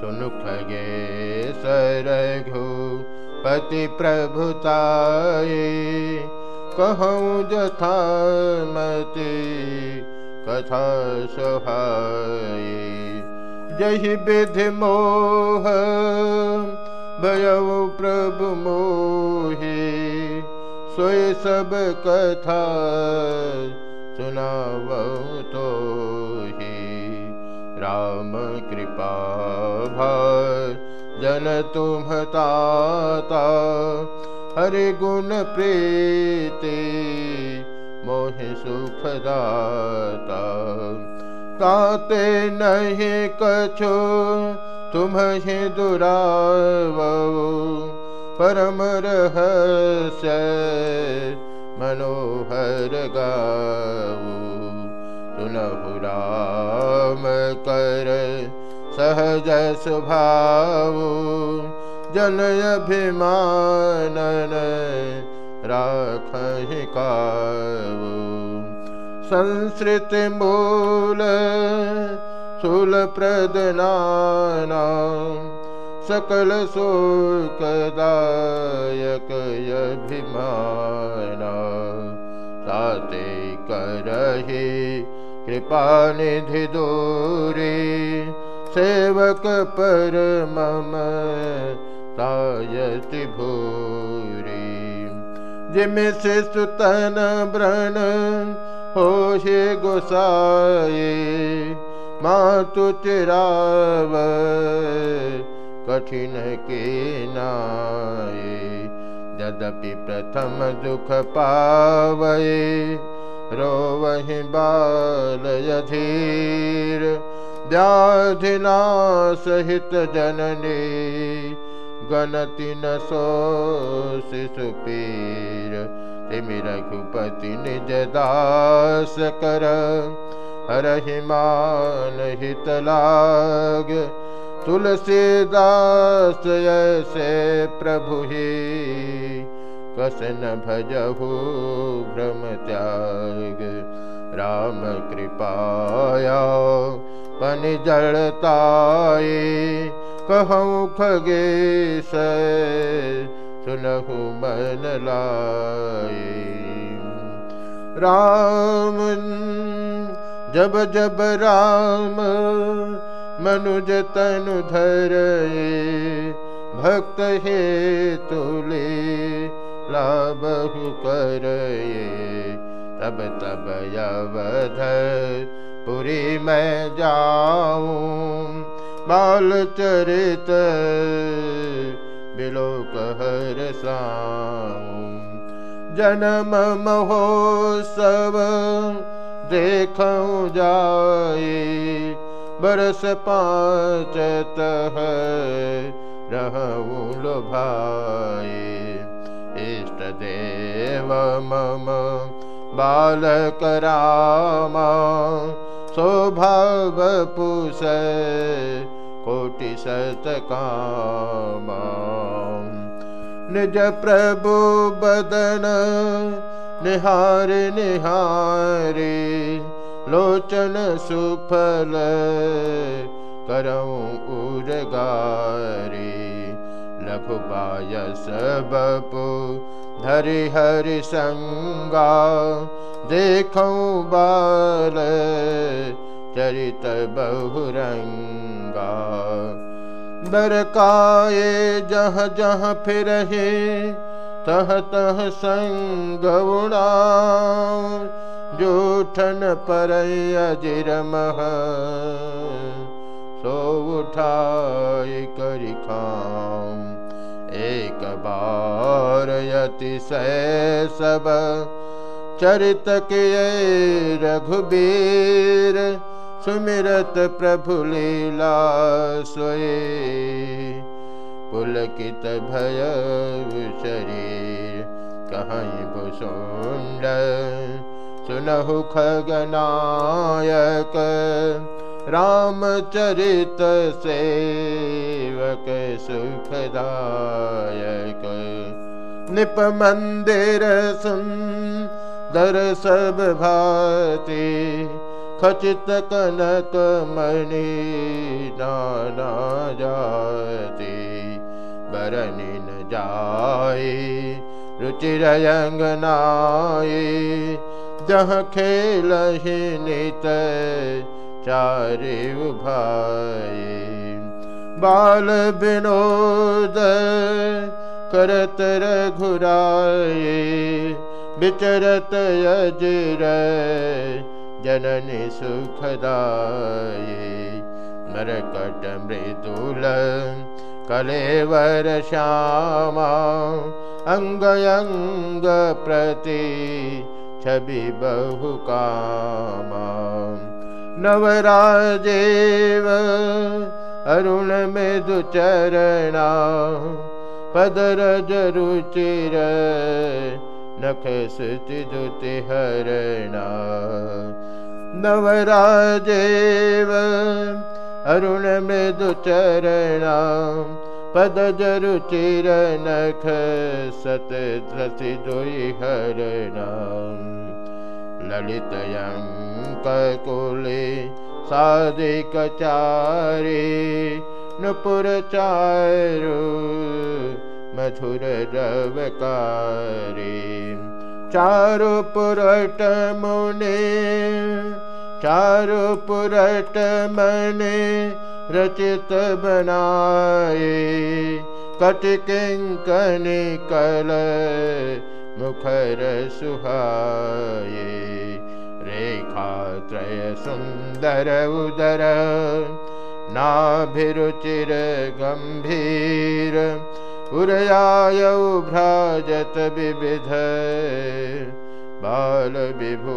सुनुखगे सरघु पति प्रभुताये कहूँ जथा मति, कथा सहाय। जहि विधि मोह भयउ प्रभु मोहे। सोय सब कथा सुनाव तो राम कृपा जन तुम ताता हरि गुण प्रीति मोहि सुखदाता ताते नहीं कछो तुम ही दुराव। परम रहस्य मनोहर गाऊ सुनहु राम कर सहज स्वभाव जन अभिमानन राखहि कावु। संस्कृति मूल सुल प्रदनाना सकल शोकदायक अभिमाना साते करहि कृपा निधि दूरी, सेवक पर मम तायति भूरी। जिम से सुतन व्रण हे गोसाए मातु चिराव कठिन के नाये यद्यपि प्रथम दुख पावये रो वही बाल यधीर व्याधिना सहित जननी गणति न सो शिशुपीर तिमि रघुपति निज दास कर हरहि मान हित लाग तुलसीदास ऐसे प्रभु ही कसन भजहु भ्रम त्याग राम कृपाया पन कहूँ खगे सुनहु मन लाए राम जब जब राम मनुज तनु धर भक्त हे तुले लाबहु कर तब तब यवध पुरी मैं जाऊँ। बाल चरित बिलो कहर जन्म महोत्सव देखूँ जाए। बरस पाँचत रहूँ लो भाई इष्ट देव मम बालक रामा स्वभाव पुष कोटि सतकामा निज प्रभु बदन निहार निहारे लोचन सुफल करऊँ उरगारे लघु बायस बपु धरि हरि संगा, देखूँ बाल, चरित बहुरंगा। बरकाए जह जह फिर तह तह संगुणा जूठन पर अजिर मह सो उठाई करी एक बार यति सब चरित के रघुबीर, सुमिरत प्रभु लीला सोए। पुलकित भय शरीर, कहीं भुसुंड, सुनहु खगनायक रामचरित सेवक सुखदायक निप मंदिर सुंदर सब भाती खचित कनक मणि नाना जाति बरनि न जाए रुचिरयङ्गनाय जह खेल नित चारि भाई। बाल विनोद करत रघुराए विचरत यजर जननी सुखदाये। मरकट मृदुल कलेवर श्यामा अङ्ग अङ्ग प्रति छवि बहुकामा नवराजेव अरुण मृदुचरणा पदरज रुचिर नख स्तुति हरणा नवराजेव अरुण मृदुचरणा पदजरुचिर नख सत द्रसि दुई हरणा ललितयङ्कुले सादिकचारे नुपुरचारु मधुर रवकारी चारु पुरट मुने चारु पुरट मने रचित कटिकिङ्कनि कल मुखर सुहाये रेखात्रय सुन्दर उदर नाभिरुचिर गम्भीर उरयायौ भ्राजत विविध बालविभूषणची